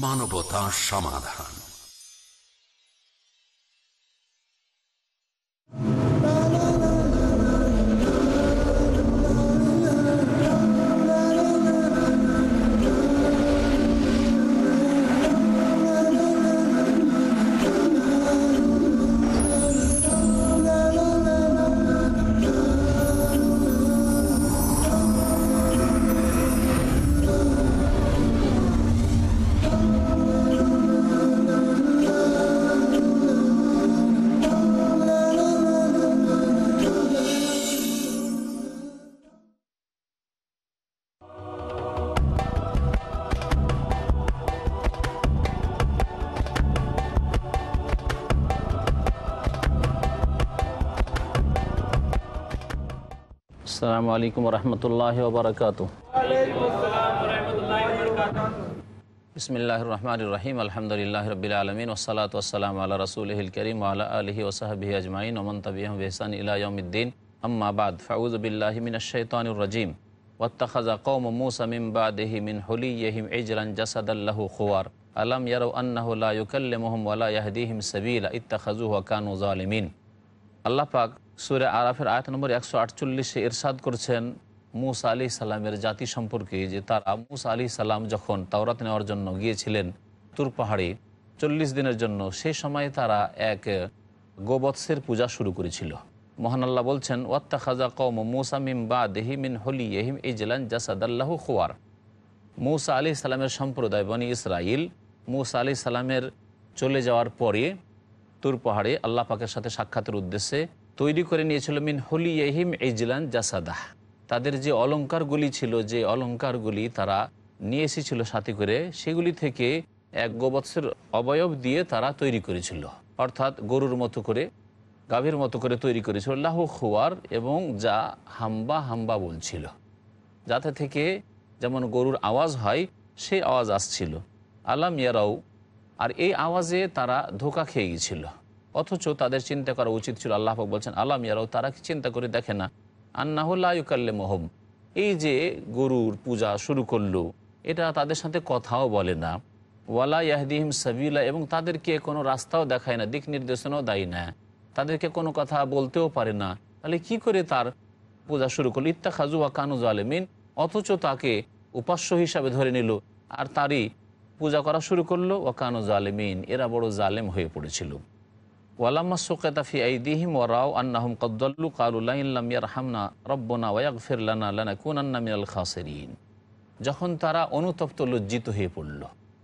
মানবতা সমাধান। আসসালামু আলাইকুম রহমতুল্লাহ ওবরাকাত বিসমিল্লাহ রহমান রহিম আলহামদুলিল্লাহ রবিল আলমিন ওসালাত ওসালাম আল্লাহ রসুল করিম আল্লাহ আলহি ওসাহাবি আজমাইন ওমন তবিহম বেহসান ইলায়ুদ্দিন আম্মাবাদ ফাউজবিল্লাহিমিনশৈতানুর রাজিম ওয়াত্তাখাজা কৌম মুসা মিম বাদেহি মিন হুলিয়হিম ইজলান জাসাদাল্লাহু খুয়ার আলম ইয়ারু আন্নাহু লা ইউকাল্লিমুহুম ওয়ালা ইয়াহদিহিম সাবিলা ইত্তাখাজুহু কানু জালিমিন আল্লাহ পাক সুরে আরাফের আয়াত নম্বর একশো আটচল্লিশে ইরশাদ করছেন মুসা আলি সাল্লামের জাতি সম্পর্কে যে তারা মুসা আলি সাল্লাম যখন তাওরাত নেওয়ার জন্য গিয়েছিলেন তুর পাহাড়ে চল্লিশ দিনের জন্য সেই সময় তারা এক গোবৎসের পূজা শুরু করেছিল। মহান আল্লাহ বলছেন ওয়াত্তা খাজা কৌম মুসা মিম বা দেহিমিন হলি এহিম ইজলান জাসাদাল্লাহু খোয়ার। মুসা আলি সাল্লামের সম্প্রদায় বনি ইসরাইল মুসা আলি সাল্লামের চলে যাওয়ার পরে তুর পাহাড়ে আল্লাহ পাকের সাথে সাক্ষাতের উদ্দেশ্যে তৈরি করে নিয়েছিল মিন হলি এহিম ইজলান জাসাদাহ। তাদের যে অলঙ্কারগুলি ছিল, যে অলঙ্কারগুলি তারা নিয়ে এসেছিল সাথে করে, সেগুলি থেকে এক গোবৎসের অবয়ব দিয়ে তারা তৈরি করেছিল। অর্থাৎ গরুর মতো করে, গাভীর মতো করে তৈরি করেছিল। লাহ খুয়ার এবং যা হাম্বা হাম্বা বলছিল। যাতে থেকে যেমন গরুর আওয়াজ হয়, সেই আওয়াজ আসছিল। আলাম ইয়ারাও আর এই আওয়াজে তারা ধোকা খেয়ে গিয়েছিল অথচ তাদের চিন্তা করা উচিত ছিল। আল্লাহ বলছেন, আলাম ইয়ারাও, তারা কি চিন্তা করে দেখে না? আন্নাহুল্লাহকাল্লে মোহম এই যে গরুর পূজা শুরু করল, এটা তাদের সাথে কথাও বলে না। ওয়ালা ইয়াহদিহিম সাবিলা, এবং তাদেরকে কোনো রাস্তাও দেখায় না, দিক নির্দেশনাও দেয় না। তাদেরকে কোনো কথা বলতেও পারে না। তাহলে কি করে তার পূজা শুরু করল? ইত্তা খাজু বা কানু জালেমিন, অথচ তাকে উপাস্য হিসাবে ধরে নিল। আর তারই পূজা করা শুরু করল ও ওয়াকানু জালেমিন, এরা বড় জালেম হয়ে পড়েছিল। আন্নাহম রব্বনা লানা মিনাল খাসেরিন। যখন তারা অনুতপ্ত লজ্জিত হয়ে পড়ল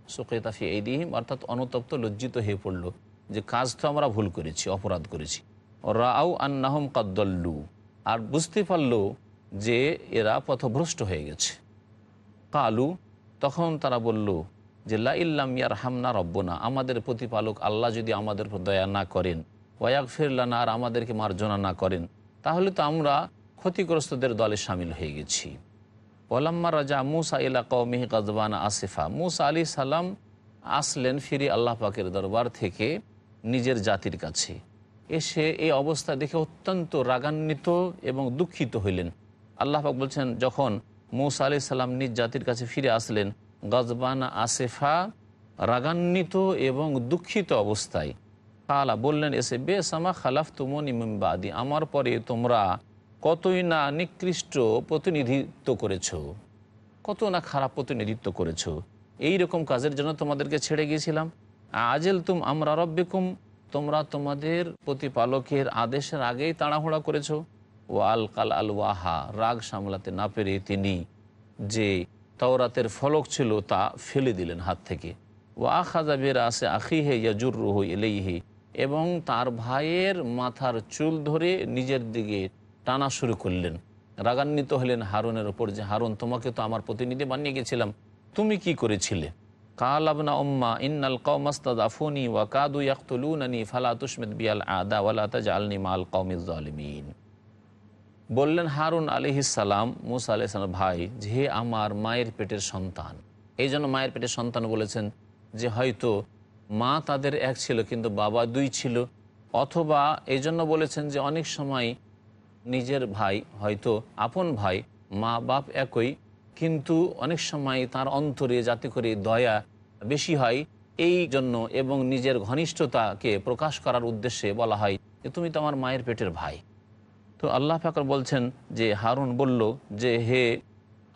সোকেতাফি আইদিহিম, অর্থাৎ অনুতপ্ত লজ্জিত হয়ে পড়ল যে কাজ তো আমরা ভুল করেছি, অপরাধ করেছি। রাও আন্নাহম কদ্দল্লু আর বুঝতে পারল যে এরা পথভ্রষ্ট হয়ে গেছে। কালু, তখন তারা বলল যে লা ইল্লাম ইয়ার হামনা রব্বনা, আমাদের প্রতিপালক আল্লাহ যদি আমাদের উপর দয়া না করেন ওয়াক ফিরলানা আর আমাদেরকে মার্জনা না করেন, তাহলে তো আমরা ক্ষতিগ্রস্তদের দলে সামিল হয়ে গেছি। ওলাম্মা রাজা মুসা ইলা কৌমিহি গজবানা আসিফা। মুসা আলী সালাম আসলেন ফিরে আল্লাহ পাকের দরবার থেকে নিজের জাতির কাছে। এসে এই অবস্থা দেখে অত্যন্ত রাগান্বিত এবং দুঃখিত হইলেন। আল্লাহ পাক বলছেন, যখন মুসা আলি সাল্লাম নিজ জাতির কাছে ফিরে আসলেন গজবানা আসেফা রাগান্বিত এবং দুঃখিত অবস্থায়। কালা বললেন, এসে বেশ আমা খালাফ তুমন ইমবাদি আমার পরে তোমরা কতই না নিকৃষ্ট প্রতিনিধিত্ব করেছ? কত না খারাপ প্রতিনিধিত্ব করেছ? এই রকম কাজের জন্য তোমাদেরকে ছেড়ে গিয়েছিলাম। আজেল তুম আমরা রব্বিকুম, তোমরা তোমাদের প্রতিপালকের আদেশের আগেই তাড়াহুড়া করেছ। ও আল কাল আল ওয়াহা, রাগ সামলাতে না পেরে তিনি যে তাওরাতের ফলক ছিল তা ফেলে দিলেন হাত থেকে। ও আখাজা বের আসে আখি হে ইয়াজুর রুহ এলেইহি এবং তার ভাইয়ের মাথার চুল ধরে নিজের দিকে টানা শুরু করলেন। রাগান্বিত হলেন হারুনের ওপর যে, হারুন, তোমাকে তো আমার প্রতিনিধি বানিয়ে গেছিলাম, তুমি কি করেছিলে? কাল আবনা উম্মা, ইন্নাল কৌমাস্তাদ আফুনি ওয়া কাদু ইয়াকতুলুনানি ফালা তুসমিদ বিয়াল আদা ওয়ালা তাজআলনি মাল কওমিজ জালিমিন। বললেন, হারুন আলী আলিহিসাল্লাম মুসা আলাইসালাম ভাই, যে আমার মায়ের পেটের সন্তান। এই জন্য মায়ের পেটের সন্তান বলেছেন যে, হয়তো মা তাদের এক ছিল, কিন্তু বাবা দুই ছিল। অথবা এই জন্য বলেছেন যে, অনেক সময় নিজের ভাই, হয়তো আপন ভাই, মা বাপ একই, কিন্তু অনেক সময় তার অন্তরে যাতে করে দয়া বেশি হয়, এই জন্য এবং নিজের ঘনিষ্ঠতাকে প্রকাশ করার উদ্দেশ্যে বলা হয় যে, তুমি তো আমার মায়ের পেটের ভাই। তো আল্লাহ ফাকর বলছেন যে, হারুন বলল যে, হে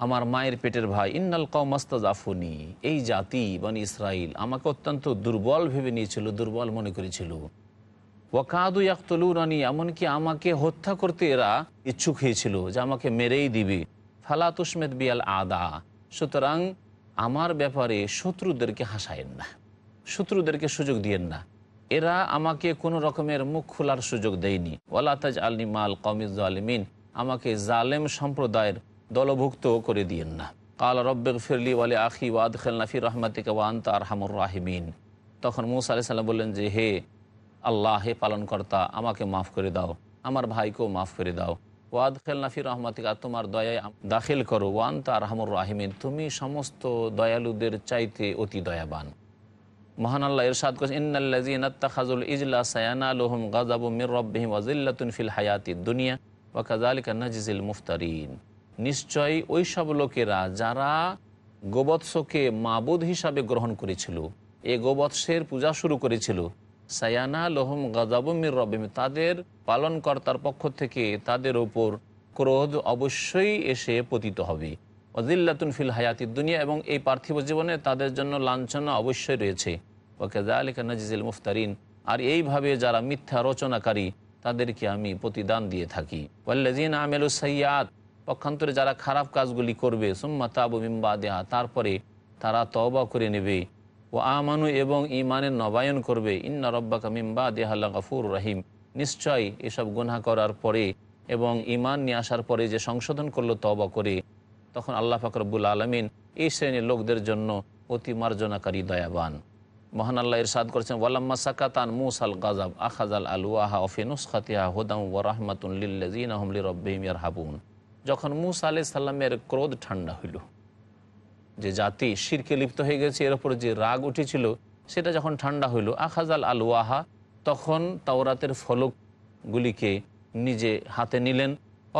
আমার মায়ের পেটের ভাই, ইন্নাল কৌমাস্তাজাফুনি এই জাতি, বানি ইসরাইল, আমাকে অত্যন্ত দুর্বল ভেবে নিয়েছিল, দুর্বল মনে করেছিল। ওয়াকাদু ইয়াকতলুরানি এমনকি আমাকে হত্যা করতে এরা ইচ্ছুক হয়েছিল যে, আমাকে মেরেই দিবে। ফালা তুসমেদ বিয়াল আদা, সুতরাং আমার ব্যাপারে শত্রুদেরকে হাসায়েন না, শত্রুদেরকে সুযোগ দিয়েন না। এরা আমাকে কোনো রকমের মুখ খোলার সুযোগ দেয়নি। ওয়ালাতাজ আলনি মাল কমিজ আলমিন আমাকে জালেম সম্প্রদায়ের দলভুক্ত করে দিয়েন না। কাল রব্বেক ফিরলি ওয়ালে আখি ওয়াদ খেলনাফি রহমাতিকা ওয়ান্ত আরহামুর রাহিমিন। তখন মুসা আলি সাল্লাম বললেন যে, হে আল্লাহ, হে পালনকর্তা, আমাকে মাফ করে দাও। আমার ভাইকেও মাফ করে দাও। ওয়াদ খেলনাফি রহমাতিকা, তোমার দয়ায় দাখিল করো। ওয়ান তার হামুর রাহিমিন, তুমি সমস্ত দয়ালুদের চাইতে অতি দয়াবান। মহান আল্লাহ ইরশাদ করেছেন ইন্নাল্লাযীনাত্তাখাযুল ইজলা সায়ানালুহুম গাযাবু মির রাব্বিহিম ওয়া যিল্লাতুন ফিল হায়াতিদ দুনিয়া ওয়া কাযালিকা নাজিজিল মুফতারিন। নিশ্চয় ওই সব লোকেরা যারা গোবৎসকে মাবুদ হিসাবে গ্রহণ করেছিল, এ গোবৎসের পূজা শুরু করেছিল সায়ানা লোহম গাজাবমির রবিম তাদের পালনকর্তার পক্ষ থেকে তাদের ওপর ক্রোধ অবশ্যই এসে পতিত হবে। অজিল্লাতুন ফিল হায়াতি দুনিয়া এবং এই পার্থিব জীবনে তাদের জন্য লাঞ্ছনা অবশ্যই রয়েছে। ওকে জালিকা নাজিজুল মুফতারিন। আর এইভাবে যারা মিথ্যা রচনাকারী, তাদেরকে আমি প্রতিদান দিয়ে থাকি। ওয়াল্লাজিন আমেলু সৈয়াদ পক্ষান্তরে যারা খারাপ কাজগুলি করবে, সুম্মা তাবু মিম্বা দেহা তারপরে তারা তওবা করে নেবে। ও আমানু এবং ইমানের নবায়ন করবে। ইন্না রব্বাকা মিম্বা দেহাল্লা গফুর রহিম। নিশ্চয় এসব গুনাহ করার পরে এবং ইমান নিয়ে আসার পরে যে সংশোধন করল, তওবা করে তখন আল্লাহ ফাকরবুল আলমিন এই শ্রেণির লোকদের জন্য অতি মার্জনাকারী দয়াবান। মহান আল্লাহ ইরশাদ করেছেন, ওয়ালাম্মা সাকাতান মুসাল গাজাব আখাজাল আলুয়াহা অফিনুস খাতিহা হুদাম ওয়া রাহমাতুন লিল্লাযিনা হুম লিরাব্বিহিম ইয়ারহাবুন। যখন মুসা আলাইহিস সালামের ক্রোধ ঠান্ডা হইল, যে জাতি শিরকে লিপ্ত হয়ে গেছে, এর উপর যে রাগ উঠেছিল, সেটা যখন ঠান্ডা হইল আখাজাল আলওয়াহা, তখন তাওরাতের ফলকগুলিকে নিজে হাতে নিলেন।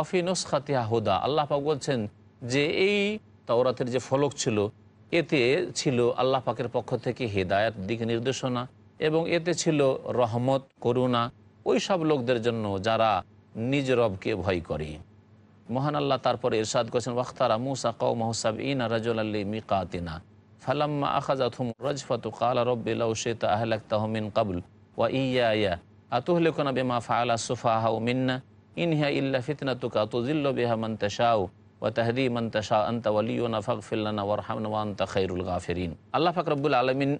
অফিনুস খাতিহা হুদা, আল্লাহ পাক বলছেন যে এই তাওরাতের যে ফলক ছিল, এতে ছিল আল্লাহ পাকের পক্ষ থেকে হেদায়ত, দিক নির্দেশনা এবং এতে ছিল রহমত, করুণা, ওই সব লোকদের জন্য যারা নিজ রবকে ভয় করে। মহান আল্লাহ তারপরে ইরশাদ করেছেন ওয়াক্তারা মুসা কৌমহসাব ইনা রাজুল আল্লি মিকাতিনা, ফালাম্মা আখাজাত হুম রজফাতু, কালা রব্বিল্লাউ শেতা আহলাক তাহমিন কাবুল ওয়া ইয়া ইয়া আতুহলিকনা বেমা ফাআলা সুফাহা মিন্না ইনহা ইল্লা ফিতনাতুকা তুজিল্লু বিহা মান ওয়া তাহদি মান তাশা আনতা ওয়ালিয়ুনা ফাগফির লানা ওয়ারহামনা ওয়া আনতা খায়রুল গাফিরিন আল্লাহ পাক রব্বুল আলামিন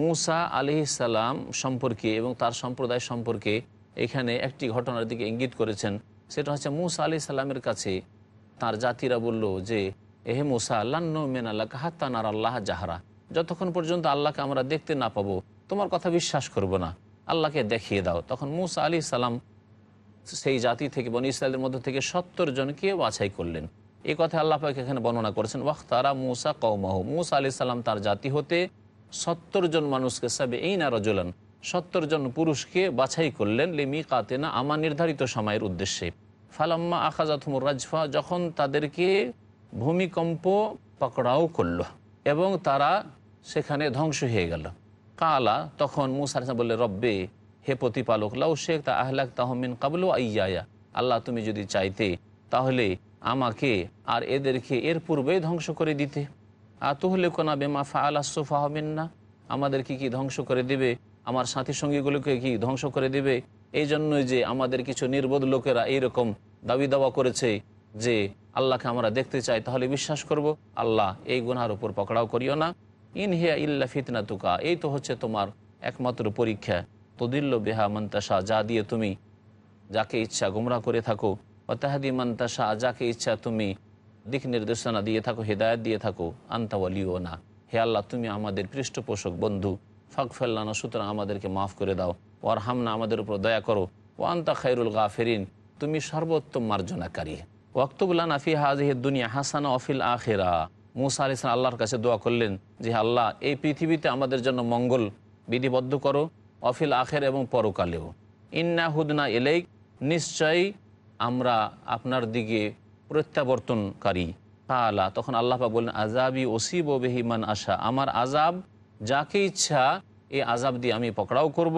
মুসা আলাইহিস সালাম সম্পর্কে এবং তার সম্প্রদায় সম্পর্কে এখানে একটি ঘটনার দিকে ইঙ্গিত করেছেন। সেটা হচ্ছে মুসা আলি সাল্লামের কাছে তার জাতিরা বলল যে, এহে মুসা আল্লাহ মেন আল্লাহ হাত্তানার আল্লাহ জাহারা। যতক্ষণ পর্যন্ত আল্লাহকে আমরা দেখতে না পাবো, তোমার কথা বিশ্বাস করব না। আল্লাহকে দেখিয়ে দাও। তখন মুসা আলি সাল্লাম সেই জাতি থেকে, বন ইসরায়েলের মধ্যে থেকে সত্তর জনকে বাছাই করলেন। এই কথা আল্লাহ পাক এখানে বর্ণনা করেছেন ওয়াক তারা মুসা কৌমাহ মুসা আলি সাল্লাম তার জাতি হতে সত্তর জন মানুষকে সাবে এই না রজলান, সত্তর জন পুরুষকে বাছাই করলেন লিমি কাতেনা আমার নির্ধারিত সময়ের উদ্দেশ্যে। ফালাম্মা আখাজাতমুর রাজফা, যখন তাদেরকে ভূমিকম্প পকড়াও করল এবং তারা সেখানে ধ্বংস হয়ে গেল। কালা, তখন মুসার বললে রব্বে, হে প্রতিপালক, লাউ শেখ তা আহলাক তাহমিন কাবল আইয়া আল্লাহ তুমি যদি চাইতে, তাহলে আমাকে আর এদেরকে এর পূর্বেই ধ্বংস করে দিতে। আতহলে কোনা বেমা ফা আল্লাহ সোফা হবেন না আমাদেরকে কি ধ্বংস করে দিবে? আমার সাথী সঙ্গীগুলোকে কি ধ্বংস করে দিবে? এই জন্যই যে আমাদের কিছু নির্বোধ লোকেরা এইরকম দাবি দাওয়া করেছে যে আল্লাহকে আমরা দেখতে চাই, তাহলে বিশ্বাস করব, আল্লাহ এই গুনার উপর পকড়াও করিও না। ইন হিয়া ইল্লা ফিতনা তুকা এই তো হচ্ছে তোমার একমাত্র পরীক্ষা। তদিল্ল বেহা মন্তাসা যা দিয়ে তুমি যাকে ইচ্ছা গুমরা করে থাকো ও তাহাদি যাকে ইচ্ছা তুমি দিক নির্দেশনা দিয়ে থাকো, হেদায়ত দিয়ে থাকো আন্তাওয়ালিও না হে আল্লাহ, তুমি আমাদের পৃষ্ঠপোষক বন্ধু। ফাঁক ফেললানো সুতরাং আমাদেরকে মাফ করে দাও। ওর হামনা আমাদের উপর দয়া করো। ও আন্তা খাইরুল গাফেরিন, তুমি সর্বোত্তম মার্জনাকারী। ওয়াক্তবুল্লা নাফি হাজিহ দুনিয়া হাসানা অফিল আখেরা। মুসা আলি আল্লাহর কাছে দোয়া করলেন যে আল্লাহ, এই পৃথিবীতে আমাদের জন্য মঙ্গল বিধিবদ্ধ করো অফিল আখের এবং পরকালেও। ইন্না হুদনা এলেই নিশ্চয়ই আমরা আপনার দিকে প্রত্যাবর্তনকারী। কালা তখন আল্লাহ বললেন আজাবি ওসিব ও বেহিমান আশা। আমার আজাব যাকে ইচ্ছা, এই আজাব দিয়ে আমি পকড়াও করব।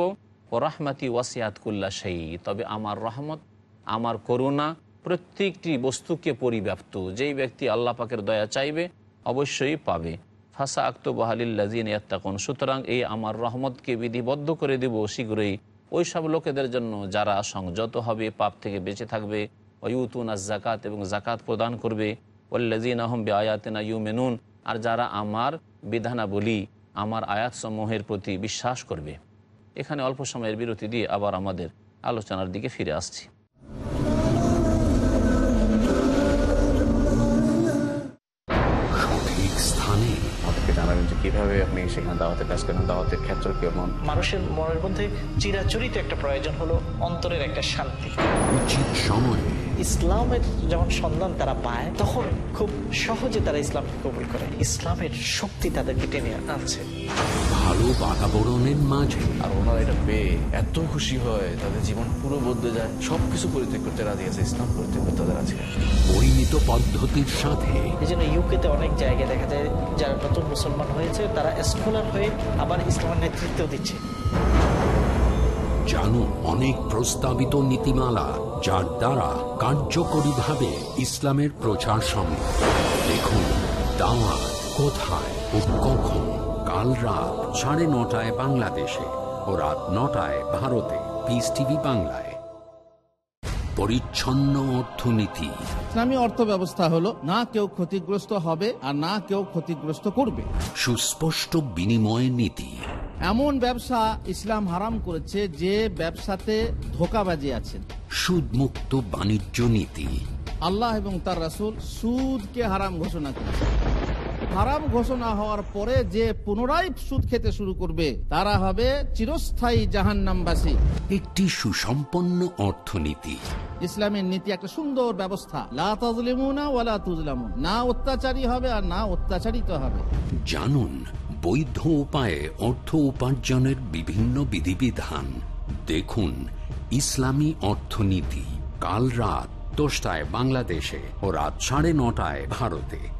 ও রহমাতি ওয়াসিয়াত কুল্লা সেই তবে আমার রহমত, আমার করুণা প্রত্যেকটি বস্তুকে পরিব্যাপ্ত। যেই ব্যক্তি আল্লাহ পাকের দয়া চাইবে, অবশ্যই পাবে। ফাসা আক্ত বাহালিল্লাজিন ইয়াত্তাকুন। সুতরাং এই আমার রহমতকে বিধিবদ্ধ করে দেব শীঘ্রই। ওই সব লোকেদের জন্য যারা সংযত হবে, পাপ থেকে বেঁচে থাকবে অয়ুতুন আজ জাকাত এবং জাকাত প্রদান করবে ওল্লাজিন আহম বে আয়াতিনা ইউ মেনুন আর যারা আমার বিধানাবলী, আমার আয়াতসমূহের প্রতি বিশ্বাস করবে। এখানে অল্প সময়ের বিরতি দিয়ে আবার আমাদের আলোচনার দিকে ফিরে আসছি। কীভাবে আপনি সেখানে দাওয়াতের কাজ করেন? দাওয়াতের ক্ষেত্র কেমন? মানুষের মনের মধ্যে চিরাচরিত একটা প্রয়োজন হলো অন্তরের একটা শান্তি। উচিত সময়ে ইসলামের যখন সন্ধান তারা পায় তখন খুব সহজে তারা ইসলামকে কবুল করে। ইসলামের শক্তি তাদেরকে টেনে আনছে। ভালো বাতাবরণের মাঝে। আর ওনারা এটা পেয়ে এত খুশি হয় তাদের জীবন পুরো বদলে যায়। সবকিছু পরিত্যাগ করতে রাজি আছে ইসলাম পরিত্যাগ করতে তাদের আছে পদ্ধতির সাথে। এই জন্য ইউকেতে অনেক জায়গায় দেখা যায় যারা নতুন মুসলমান হয়েছে তারা স্কলার হয়ে আবার ইসলামের নেতৃত্ব দিচ্ছে। জানুন অনেক প্রস্তাবিত নীতিমালা যার দ্বারা কার্যকরীভাবে ইসলামের প্রচার সম্ভব। দেখুন দাওয়াত কোথায় ও কখন। কাল রাত সাড়ে নটায় বাংলাদেশে ও রাত নটায় ভারতে। পিস টিভি বাংলায়। পরিচ্ছন্ন অর্থনীতি। ইসলামী অর্থ ব্যবস্থা হলো না কেউ ক্ষতিগ্রস্ত হবে আর না কেউ ক্ষতিগ্রস্ত করবে। সুস্পষ্ট বিনিময় নীতি। এমন ব্যবসা ইসলাম হারাম করেছে যে ব্যবসাতে ধোকাবাজি আছে। সুদমুক্ত বাণিজ্য নীতি। আল্লাহ এবং তার রাসূল সুদকে হারাম ঘোষণা করেছে। হারাম ঘোষণা হওয়ার পরে যে পুনরায় সুদ খেতে শুরু করবে তারা হবে চিরস্থায়ী জাহান্নামবাসী। একটি সুসম্পন্ন অর্থনীতি। ইসলামের নীতি একটা সুন্দর ব্যবস্থা। ওয়ালা তুজলামুন না অত্যাচারী হবে আর না অত্যাচারিত হবে। জানুন বৈধ উপায়ে অর্থ উপার্জনের বিভিন্ন বিধিবিধান। দেখুন ইসলামী অর্থনীতি কাল রাত দশটায় বাংলাদেশে ও রাত সাড়ে নটায় ভারতে।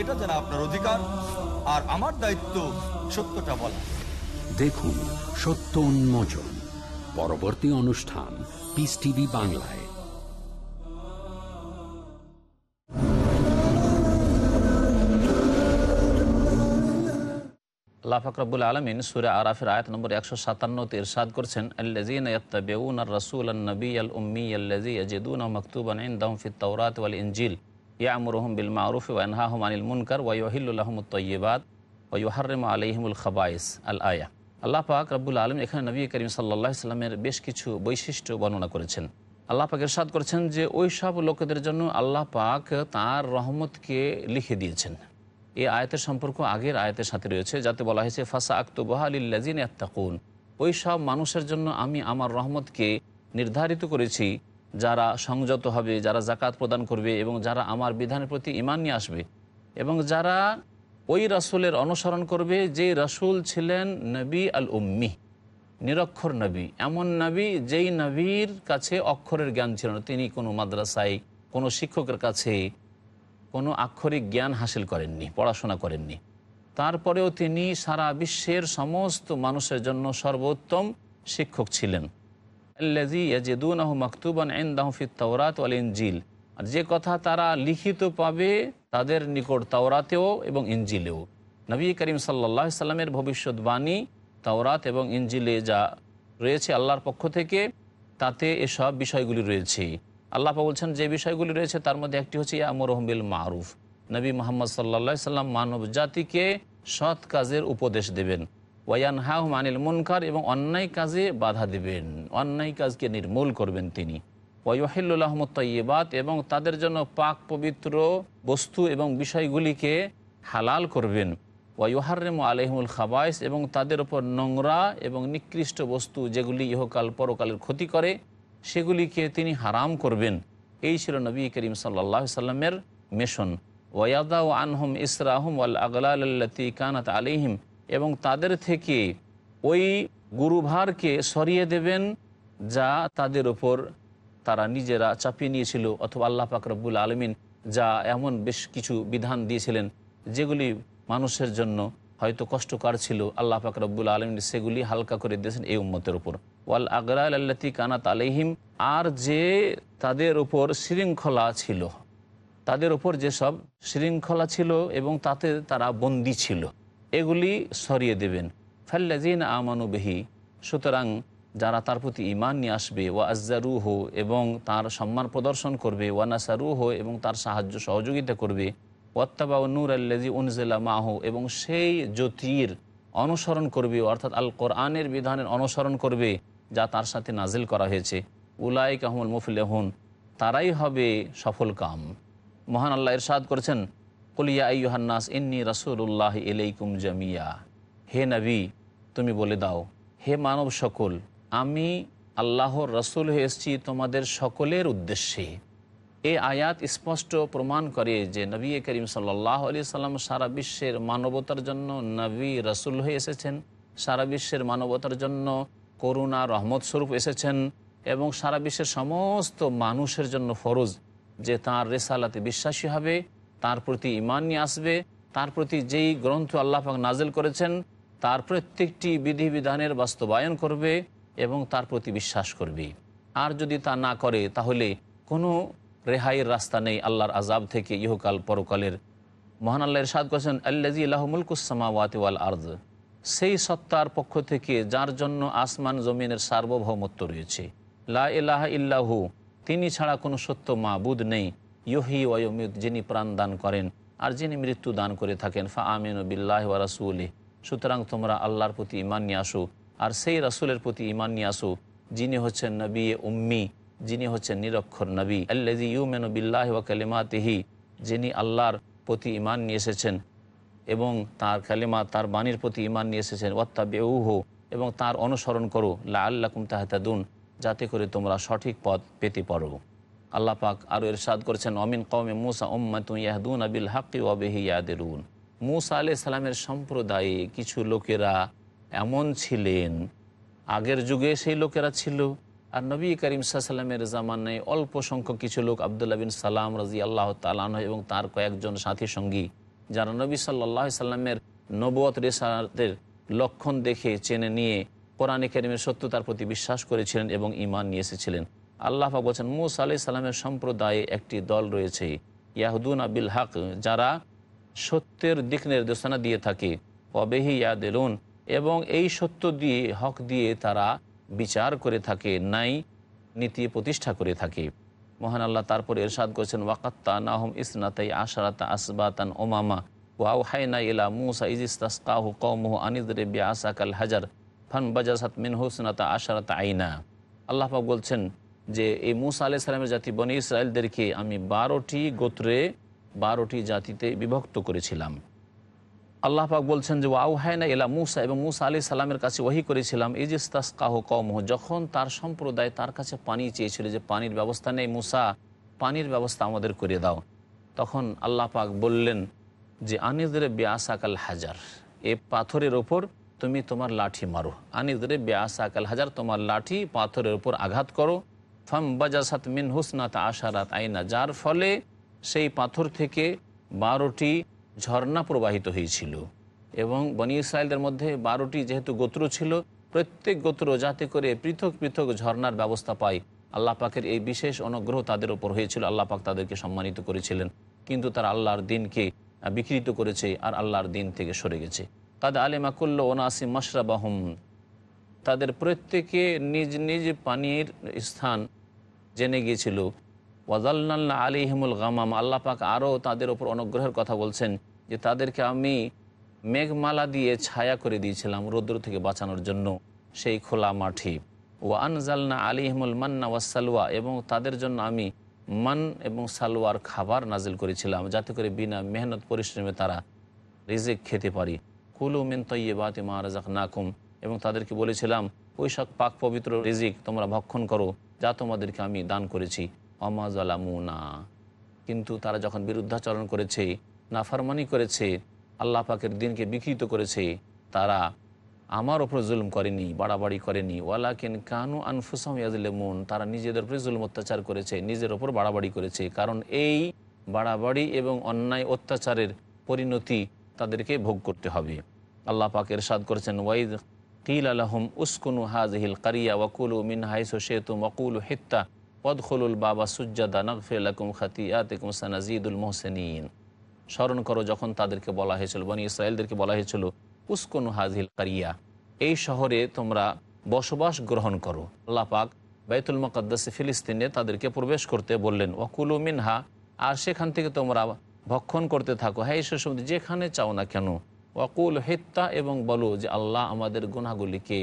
এটা যেন আপনার অধিকার আর আমার দায়িত্ব সত্যটা বলা। দেখুন সত্য উন্মোচন পরবর্তী অনুষ্ঠান পিস টিভি বাংলায়। আল্লাহ ফাকরাবুল আলমিন সুরে আরাফের আয়াত নম্বর একশো সাতান্নতে ইরশাদ করছেন আল্লাজিন ইয়াত্তাবিউন আর রাসূল আন নবী আল উম্মি আল্লাজি ইয়াজিদুন মাকতুবান ইনদাহুম ফিত তাওরাত ওয়াল ইনজিল। ইয়ামুরুহুম বিল মারুফ ওয়া ইয়ানহাহুম আনিল মুনকার ওয়া ইউহিল্লু লাহুমুত তাইয়্যিবাত ওয়া ইউহাররিমু আলাইহিমুল খাবাইস, আল আয়া। আল্লাহ পাক রব্বুল আলম এখানে নবী করিম সাল্লাহ সাল্লামের বেশ কিছু বৈশিষ্ট্য বর্ণনা করেছেন। আল্লাহ পাক ইরশাদ করেছেন যে ওই সব লোকেদের জন্য আল্লাহ পাক তার রহমতকে লিখে দিয়েছেন। এই আয়াতের সম্পর্ক আগের আয়াতের সাথে রয়েছে, যাতে বলা হয়েছে ফাসা আক্তবাহ আলিল্লাজিন আত্তাকুন ওই সব মানুষের জন্য আমি আমার রহমতকে নির্ধারিত করেছি যারা সংযত হবে, যারা জাকাত প্রদান করবে এবং যারা আমার বিধানের প্রতি ইমান নিয়ে আসবে এবং যারা ওই রাসূলের অনুসরণ করবে যে রাসূল ছিলেন নবী আল উম্মি, নিরক্ষর নবী। এমন নবী যেই নবীর কাছে অক্ষরের জ্ঞান ছিল না। তিনি কোনো মাদ্রাসায়, কোনো শিক্ষকের কাছে কোনো আক্ষরিক জ্ঞান হাসিল করেননি, পড়াশোনা করেননি। তারপরেও তিনি সারা বিশ্বের সমস্ত মানুষের জন্য সর্বোত্তম শিক্ষক ছিলেন। ওয়াল ইনজিল। আর যে কথা তারা লিখিত পাবে তাদের নিকট তাওরাতেও এবং ইনজিলেও। নবী করিম সাল্লাহ সাল্লামের ভবিষ্যৎবাণী, তাওরাত এবং ইনজিলে যা রয়েছে আল্লাহর পক্ষ থেকে, তাতে এসব বিষয়গুলি রয়েছে। আল্লাহ বলছেন, যে বিষয়গুলি রয়েছে তার মধ্যে একটি হচ্ছে ইয়ামর রহমিল মারুফ। নবী মোহাম্মদ সাল্লা সাল্লাম মানব জাতিকে সৎ কাজের উপদেশ দেবেন। ওয়ান হাহ মানিল মুনকার এবং অন্যায় কাজে বাধা দেবেন। অন্যায় কাজকে নির্মূল করবেন তিনি। ওয়াহিল্লাহমদ তৈবাত এবং তাদের জন্য পাক পবিত্র বস্তু এবং বিষয়গুলিকে হালাল করবেন। ওয়াইহারেম আলহিমুল খাবাইস এবং তাদের ওপর নোংরা এবং নিকৃষ্ট বস্তু যেগুলি ইহকাল পরকালের ক্ষতি করে, সেগুলিকে তিনি হারাম করবেন। এই ছিল নবী করিম সাল্লাহ সাল্লামের মেশন। ও আনহম ইসরাহম আল আগলাল্লাতি কানাত আলিহিম এবং তাদের থেকে ওই গুরুভারকে সরিয়ে দেবেন যা তাদের ওপর তারা নিজেরা চাপিয়ে নিয়েছিল অথবা আল্লাহ পাক রব্বুল আলমিন যা এমন বেশ কিছু বিধান দিয়েছিলেন যেগুলি মানুষের জন্য হয়তো কষ্টকর ছিল। আল্লাহ পাক রব্বুল আলমিন সেগুলি হালকা করে দিয়েছেন এই উম্মতের উপর। ওয়াল আগরাল আল্লাতি কানাত আলহিম আর যে তাদের উপর শৃঙ্খলা ছিল, তাদের উপর যেসব শৃঙ্খলা ছিল এবং তাতে তারা বন্দি ছিল। এগুলি সরিয়ে দেবেন। ফাল্লাজিন আমানু বেহি, সুতরাং যারা তার প্রতি ইমান নিয়ে আসবে, ওয়া আজ্জারু হো এবং তার সম্মান প্রদর্শন করবে ওয়ানাসারু হো এবং তার সাহায্য সহযোগিতা করবে ওয়াত্তাবা নূর আল্লাজি উনজেলা মাহ, এবং সেই জ্যোতির অনুসরণ করবে, অর্থাৎ আল কোরআনের বিধানের অনুসরণ করবে, যা তার সাথে নাজিল করা হয়েছে। উলাই কাহমুল মুফলেহন, তারাই হবে সফল কাম। মহান আল্লাহ ইরশাদ করেছেন কলিয়া ইন্নি রাসুল্লাহ এলাইকুম জামিয়া। হে নবী, তুমি বলে দাও, হে মানব সকল, আমি আল্লাহর রসুল হয়ে এসেছি তোমাদের সকলের উদ্দেশ্যে। এই আয়াত স্পষ্ট প্রমাণ করে যে নবী করিম সাল্লাহ আলি সাল্লাম সারা বিশ্বের মানবতার জন্য নবী রসুল হয়ে এসেছেন। সারা বিশ্বের মানবতার জন্য করুণা, রহমত স্বরূপ এসেছেন এবং সারা বিশ্বের সমস্ত মানুষের জন্য ফরজ যে তার রেসালাতে বিশ্বাসী হবে। তার প্রতি ইমান নিয়ে আসবে, তার প্রতি যেই গ্রন্থ আল্লাহ পাক নাজেল করেছেন, তার প্রত্যেকটি বিধিবিধানের বাস্তবায়ন করবে এবং তার প্রতি বিশ্বাস করবে। আর যদি তা না করে, তাহলে কোনো রেহাইয়ের রাস্তা নেই আল্লাহর আজাব থেকে ইহকাল পরকালের। মহান আল্লাহ ইরশাদ করেছেন আল্লাজি আল্লাহমুলকুসামাওয়াতি ওয়াল আর্জ সেই সত্তার পক্ষ থেকে যার জন্য আসমান জমিনের সার্বভৌমত্ব রয়েছে। লা ইলাহা ইল্লাহু, তিনি ছাড়া কোনো সত্য মাবুদ নেই। ইহি ওয়মিদ যিনি প্রাণ দান করেন আর যিনি মৃত্যু দান করে থাকেন, ফা আমিন বিল্লাহ ওয়া রাসুলি সুতরাং তোমরা আল্লাহর প্রতি ইমান নিয়ে আসো আর সেই রাসুলের প্রতি ইমান নিয়ে আসো, যিনি হচ্ছেন নবী উম্মি, যিনি হচ্ছেন নিরক্ষর নবী। আল্লাজি ইউমেন বিল্লাহ ওয়া কালিমাতিহি, যিনি আল্লাহর প্রতি ইমান নিয়ে এসেছেন এবং তার কালিমা, তার বাণীর প্রতি ইমান নিয়ে এসেছেন। ওয়াত্তা বেউহো এবং তার অনুসরণ করো লা আল্লাকুম তাহাতাদুন, যাতে করে তোমরা সঠিক পথ পেতে পারো। আল্লাহ পাক আরও এরশাদ করেছেন অমিন কৌমে মুসা উম্মাতুন ইয়াহদুন আবিল হাক্কি ওয়াবেহি ইয়াদেরুন। মুসা আলি সালামের সম্প্রদায়ে কিছু লোকেরা এমন ছিলেন, আগের যুগে সেই লোকেরা ছিল। আর নবী করিম সাল্লামের জামানায় অল্প সংখ্যক কিছু লোক আবদুল্লা বিন সালাম রাজি আল্লাহ তালান এবং তার কয়েকজন সাথী সঙ্গী, যারা নবী সাল্লাহ সাল্লামের নবত রেসাতের লক্ষণ দেখে, চেনে নিয়ে কোরআনে করিমের সত্যতার প্রতি বিশ্বাস করেছিলেন এবং ইমান নিয়ে এসেছিলেন। আল্লাহ বলছেন, মুসা আলি সাল্লামের সম্প্রদায়ে একটি দল রয়েছে, ইয়াহুদুন আবিল হক, যারা সত্যের দিক নির্দেশনা দিয়ে থাকে অবেহি ইয়াদেলুন, এবং এই সত্য দিয়ে, হক দিয়ে তারা বিচার করে থাকে নাই নীতি প্রতিষ্ঠা করে থাকে। মহান আল্লাহ তারপর এরশাদ করেছেন ওয়াকাত্তা নাহম ইসনাতাই আশারাতা আসবাতান ওমামা ওয়াউ হাইনা ইলা মুসা ইজিস্তাসকাহু কৌমহু আনিদরে বি আসাকাল হাজার ফান বাজাসাত মিন হুসনাতা আশারাতা আইনা। আল্লাহবাক বলছেন যে এই মুসা আলাহ সালামের জাতি বনি ইসরায়েলদেরকে আমি বারোটি গোত্রে, বারোটি জাতিতে বিভক্ত করেছিলাম। আল্লাহ পাক বলছেন যে ওয়াউ হায়না এলা মুসা এবং মুসা আলি সাল্লামের কাছে ওহি করেছিলাম ইজিস্তাস কাহ কমহ যখন তার সম্প্রদায় তার কাছে পানি চেয়েছিল যে, পানির ব্যবস্থা নেই মুসা, পানির ব্যবস্থা আমাদের করে দাও। তখন আল্লাহ পাক বললেন যে, আনিদের ব্যাসাকাল হাজার, এ পাথরের ওপর তুমি তোমার লাঠি মারো। আনিদের ব্যাসাকাল হাজার, তোমার লাঠি পাথরের ওপর আঘাত করো। ফাম বাজাসাত মিন হুসনাত আশারাত আইনা, যার ফলে সেই পাথর থেকে বারোটি ঝর্ণা প্রবাহিত হয়েছিল। এবং বনি ইসরায়েলদের মধ্যে বারোটি যেহেতু গোত্র ছিল, প্রত্যেক গোত্র যাতে করে পৃথক পৃথক ঝর্ণার ব্যবস্থা পায়, আল্লাহ পাকের এই বিশেষ অনুগ্রহ তাদের ওপর হয়েছিল, আল্লাহ পাক তাদেরকে সম্মানিত করেছিলেন। কিন্তু তারা আল্লাহর দিনকে বিকৃত করেছে আর আল্লাহর দিন থেকে সরে গেছে। তাদের আলেমা করল ওনাসিম মাসরাবাহম তাদের প্রত্যেকে নিজ নিজ পানির স্থান জেনে গিয়েছিল ওয়াজাল্লা আলিহিমুল গামাম আল্লাহ পাক আরও তাদের ওপর অনুগ্রহের কথা বলছেন যে তাদেরকে আমি মেঘমালা দিয়ে ছায়া করে দিয়েছিলাম রৌদ্র থেকে বাঁচানোর জন্য সেই খোলা মাঠে। ও আনজালনা আলিহিমুল মান্না ওয়াসালুয়া এবং তাদের জন্য আমি মান এবং সালোয়ার খাবার নাজিল করেছিলাম, যাতে করে বিনা মেহনত পরিশ্রমে তারা রিজেক খেতে পারি। কুলু মিন বাতে মা রাজাক নাকুম এবং তাদেরকে বলেছিলাম ওই সব পাক পবিত্র রিজিক তোমরা ভক্ষণ করো যা তোমাদেরকে আমি দান করেছি অমাজালামুনা কিন্তু তারা যখন বিরুদ্ধাচরণ করেছে, নাফারমানি করেছে, আল্লাহ পাকের দিনকে বিকৃত করেছে, তারা আমার ওপর জুলুম করেনি, বাড়াবাড়ি করেনি। ওয়ালাকিন কানু আনফুসাম ইয়াজলেমুন তারা নিজেদের উপরে জুলুম অত্যাচার করেছে, নিজের ওপর বাড়াবাড়ি করেছে। কারণ এই বাড়াবাড়ি এবং অন্যায় অত্যাচারের পরিণতি তাদেরকে ভোগ করতে হবে। আল্লাহ পাকের সাদ করেছেন, ওয়াইদ কিল আলহম উস্কুনু হাজহিল কারিয়া ওয়াকুলু মিন হাইসো শেতু হিত্তা পদখলুল বাবা সুজ্জাদা নকফিলাকুম খাতিয়াতিকুম সানাজিদুল মোহসেনিন স্মরণ করো, যখন তাদেরকে বলা হয়েছিল, বনি ইসরায়েলদেরকে বলা হয়েছিল, উস্কুনু হাজহিল কারিয়া এই শহরে তোমরা বসবাস গ্রহণ করো। আল্লাহ পাক বাইতুল মকদ্দাসে ফিলিস্তিনে তাদেরকে প্রবেশ করতে বললেন, ওয়াকুলু মিনহা আর সেখান থেকে তোমরা ভক্ষণ করতে থাকো। হ্যাঁ ঈশ্বর শব্দ যেখানে চাও না কেন ওয়াকুল হেত্তা এবং বলো যে আল্লাহ আমাদের গুনাহগুলিকে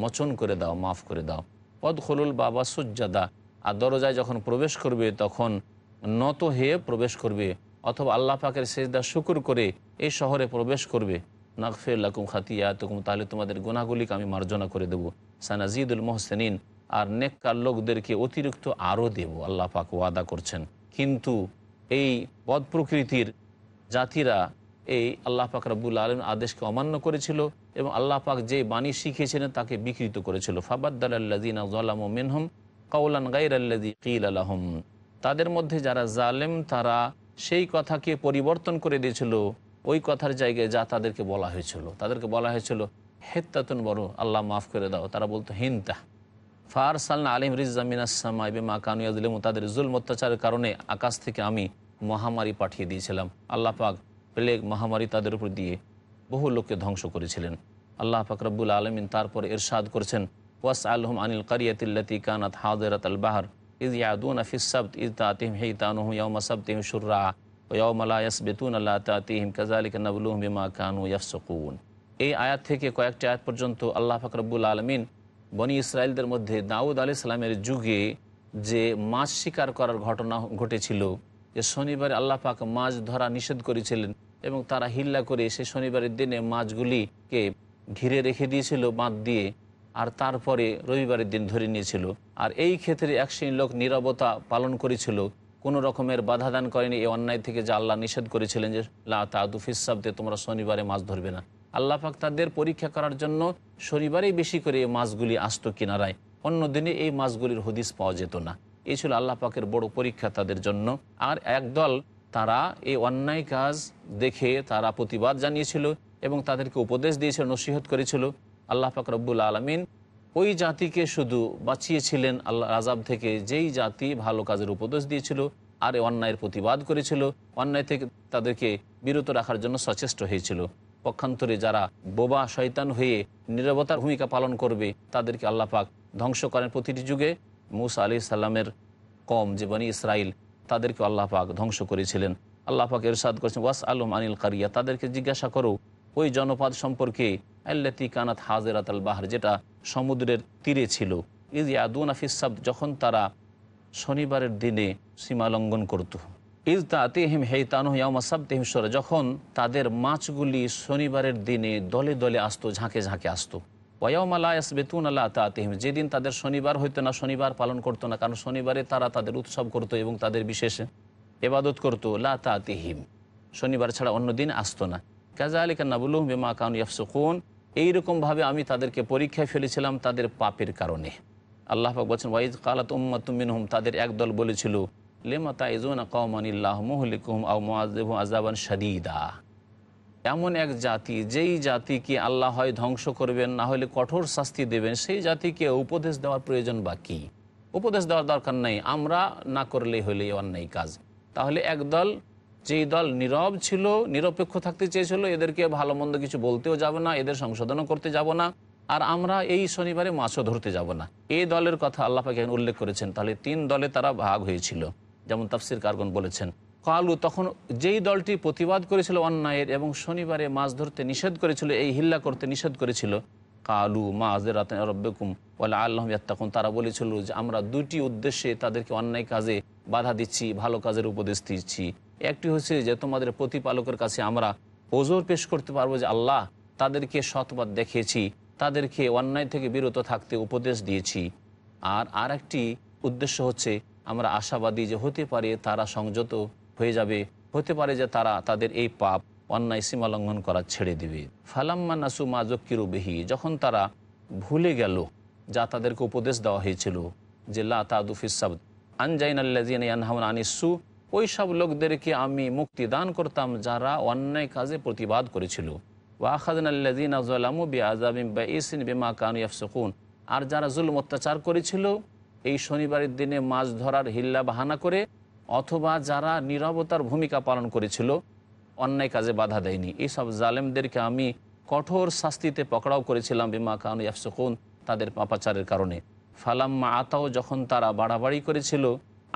মোচন করে দাও, মাফ করে দাও। পদ খলুল বাবা সুজ্জাদা, আর দরজায় যখন প্রবেশ করবে তখন নত হয়ে প্রবেশ করবে, অথবা আল্লাহ পাকের সেজদা শুকুর করে এই শহরে প্রবেশ করবে। নাকফিল্লাকুম খাতিয়া তুকুম তাহলে তোমাদের গুনাহগুলিকে আমি মার্জনা করে দেবো। সানাজিদুল মোহসেনিন, আর নেককার লোকদেরকে অতিরিক্ত আরও দেব, আল্লাহ পাক ওয়াদা করছেন। কিন্তু এই পদ প্রকৃতির জাতিরা এই আল্লাহ পাক রব্বুল আলম আদেশকে অমান্য করেছিল এবং আল্লাহ পাক যে বাণী শিখিয়েছিলেন তাকে বিকৃত করেছিল। ফাবাদ্দাল্লাদিনা জলাম মিনহম কাউলান গাইর আল্লাদি কিল আলহম তাদের মধ্যে যারা জালেম, তারা সেই কথাকে পরিবর্তন করে দিয়েছিল। ওই কথার জায়গায় যা তাদেরকে বলা হয়েছিল। তাদেরকে বলা হয়েছিল, হেত্তাতুন বড় আল্লাহ মাফ করে দাও। তারা বলতো, হিনতা। ফার সালনা আলিম রিজামিনাসমা মা কানুয়াজলিম তাদের জুল অত্যাচারের কারণে আকাশ থেকে আমি মহামারী পাঠিয়ে দিয়েছিলাম। আল্লাহ পাক প্লেগ মহামারী তাদের উপর দিয়ে বহু লোককে ধ্বংস করেছিলেন। আল্লাহ পাক রব্বুল আলমিন তারপর এরশাদ করেছেন ওয়াস আলহম আনিল কারিয়াতিল্লাতি কানাত হাজরাত আল বাহার ইজ ইয়াদুন ফিস সাবত ইজ তাতিম শুররা ওয়াউমা লা ইয়াসবিতুন আল্লাহ তাতিহিম কানু ইয়াফসুকুন। এই আয়াত থেকে কয়েকটি আয়াত পর্যন্ত আল্লাহ পাক রব্বুল আলমিন বনি ইসরায়েলদের মধ্যে দাউদ আলি সালামের যুগে যে মাছ শিকার করার ঘটনা ঘটেছিল যে শনিবারে আল্লাহ পাক মাছ ধরা নিষেধ করেছিলেন। এবং তারা হিল্লা করে সে শনিবারের দিনে মাছগুলিকে ঘিরে রেখে দিয়েছিল, বাঁধ দিয়ে, আর তারপরে রবিবারের দিন ধরে নিয়েছিল। আর এই ক্ষেত্রে এক শ্রেণির লোক নিরবতা পালন করেছিল। কোনো রকমের বাধা দান করেনি। এই অন্যায় থেকে যে আল্লাহ নিষেধ করেছিলেন যে, লা তাদুফিস তোমরা শনিবারে মাছ ধরবে না। আল্লাহ পাক তাদের পরীক্ষা করার জন্য শনিবারেই বেশি করে এই মাছগুলি আসতো কিনারায়। অন্য দিনে এই মাছগুলির হদিস পাওয়া যেত না। এই ছিল আল্লাহ পাকের বড় পরীক্ষা তাদের জন্য। আর একদল তারা এই অন্যায় কাজ দেখে তারা প্রতিবাদ জানিয়েছিল এবং তাদেরকে উপদেশ দিয়েছিল, নসিহত করেছিল। আল্লাহ পাক রব্বুল আলমিন ওই জাতিকে শুধু বাঁচিয়েছিলেন আল্লাহ আজাব থেকে, যেই জাতি ভালো কাজের উপদেশ দিয়েছিল আর অন্যায়ের প্রতিবাদ করেছিল। অন্যায় থেকে তাদেরকে বিরত রাখার জন্য সচেষ্ট হয়েছিল। পক্ষান্তরে যারা বোবা শয়তান হয়ে নিরবতার ভূমিকা পালন করবে, তাদেরকে আল্লাহ পাক ধ্বংস করেন প্রতিটি যুগে। মুসা আলি সাল্লামের কম যে বনি ইসরাইল তাদেরকে আল্লাহ পাক ধ্বংস করেছিলেন। আল্লাহ পাক এরশাদ করেছেন ওয়াস আলম আনিল কারিয়া তাদেরকে জিজ্ঞাসা করো, ওই জনপদ সম্পর্কে? আল্লাতি কানাত হাজেরাত আল বাহার যেটা সমুদ্রের তীরে ছিল। ইজ ইয়াদুন আফিসাব যখন তারা শনিবারের দিনে সীমা লঙ্ঘন করত। ইজ তাতিহিম সাবতিহিম সরা যখন তাদের মাছগুলি শনিবারের দিনে দলে দলে আসতো, ঝাঁকে ঝাঁকে আসতো। যেদিন তাদের শনিবার হইতো না, শনিবার পালন করতো না, কারণ শনিবারে তারা তাদের উৎসব করতো এবং তাদের বিশেষ এবাদত করতো, লা শনিবার ছাড়া অন্য দিন আসতো না। কাজা আলী কান্নাবুল্লুম বেমা কাউন ইয়াফসুকুন, এইরকমভাবে আমি তাদেরকে পরীক্ষায় ফেলেছিলাম তাদের পাপের কারণে। আল্লাহ পাক বলছেন, ওয়াইজ কালাত উম্মাতুমিন হুম তাদের একদল বলেছিল, লেমা তাইজুন কৌমানিল্লাহ মুহলিকুম আউ মুআজিবু আজাবান শাদীদা এমন এক জাতি, যেই জাতিকে আল্লাহ হয় ধ্বংস করবেন, না হলে কঠোর শাস্তি দেবেন, সেই জাতিকে উপদেশ দেওয়ার প্রয়োজন বা কী? উপদেশ দেওয়ার দরকার নেই, আমরা না করলেই হলে অন্যায় কাজ। তাহলে একদল যেই দল নীরব ছিল, নিরপেক্ষ থাকতে চেয়েছিল, এদেরকে ভালো মন্দ কিছু বলতেও যাব না, এদের সংশোধনও করতে যাব না, আর আমরা এই শনিবারে মাছও ধরতে যাব না। এই দলের কথা আল্লাহ পাকে উল্লেখ করেছেন, তাহলে তিন দলে তারা ভাগ হয়েছিল। যেমন তাফসির কারগন বলেছেন কালু তখন যেই দলটি প্রতিবাদ করেছিল অন্যায়ের এবং শনিবারে মাছ ধরতে নিষেধ করেছিল, এই হিল্লা করতে নিষেধ করেছিল, কালু মা আজেরাত রব্বেকুম বলে আল্লাহ তখন তারা বলেছিল যে আমরা দুটি উদ্দেশ্যে তাদেরকে অন্যায় কাজে বাধা দিচ্ছি, ভালো কাজের উপদেশ দিচ্ছি। একটি হচ্ছে যে তোমাদের প্রতিপালকের কাছে আমরা ওজোর পেশ করতে পারব যে আল্লাহ তাদেরকে সৎপথ দেখিয়েছি, তাদেরকে অন্যায় থেকে বিরত থাকতে উপদেশ দিয়েছি। আর আর একটি উদ্দেশ্য হচ্ছে আমরা আশাবাদী যে হতে পারে তারা সংযত হয়ে যাবে। হতে পারে যে তারা তাদের এই পাপ অন্যায় সীমা লঙ্ঘন করা ছেড়ে দেবে। ফালাম্মা নাসু মা জক্কিরু বেহি, যখন তারা ভুলে গেল যা তাদেরকে উপদেশ দেওয়া হয়েছিল, যে লা তাদুফিসাব আনজাইন আল্লাজিন ইয়ানহাউন আনিসু ওই সব লোকদেরকে আমি মুক্তি দান করতাম যারা অন্যায় কাজে প্রতিবাদ করেছিল। বেমা আর যারা জুলম অত্যাচার করেছিল, এই শনিবারের দিনে মাছ ধরার হিল্লা বাহানা করে অথবা যারা নিরবতার ভূমিকা পালন করেছিল, অন্যায় কাজে বাধা দেয়নি। এইসব জালেমদেরকে আমি কঠোর শাস্তিতে পকড়াও করেছিলাম, বিমা কানু ইয়াফসকুন, তাদের পাপাচারের কারণে। ফালাম্মা আতাও যখন তারা বাড়াবাড়ি করেছিল,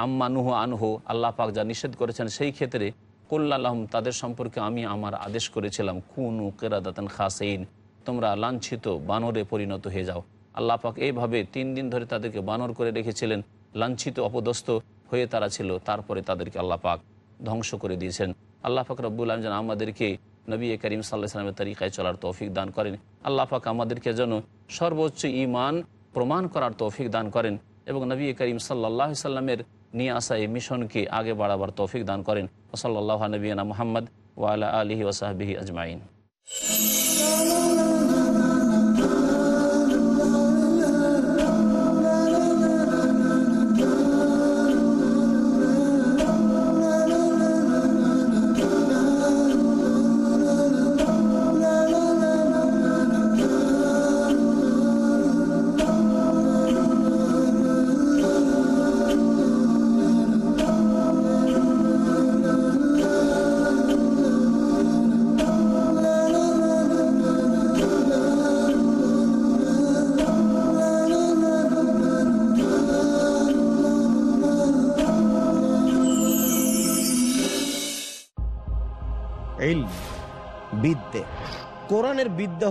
আম্মা নুহ আনহু, আল্লাহ পাক যা নিষেধ করেছেন সেই ক্ষেত্রে কল্লাহম তাদের সম্পর্কে আমি আমার আদেশ করেছিলাম, কুনু কেরাদাতান খাসেইন তোমরা লাঞ্ছিত বানরে পরিণত হয়ে যাও। আল্লাহ পাক এইভাবে তিন দিন ধরে তাদেরকে বানর করে রেখেছিলেন, লাঞ্ছিত, অপদস্থ। হয়ে তারা ছিল, তারপরে তাদেরকে আল্লাহ পাক ধ্বংস করে দিয়েছেন। আল্লাহ পাক রব্বুল আলম যেন আমাদেরকে নবী করিম সাল্লাহ সাল্লামের তরিকায় চলার তৌফিক দান করেন। আল্লাহ পাক আমাদেরকে যেন সর্বোচ্চ ইমান প্রমাণ করার তৌফিক দান করেন এবং নবী করিম সাল্লাহ সাল্লামের নিয়ে আসা এই মিশনকে আগে বাড়াবার তৌফিক দান করেন। ওসল্লাহ নবীনা মোহাম্মদ ওয়ালা আলহি ওসাহাবিহি আজমাইন।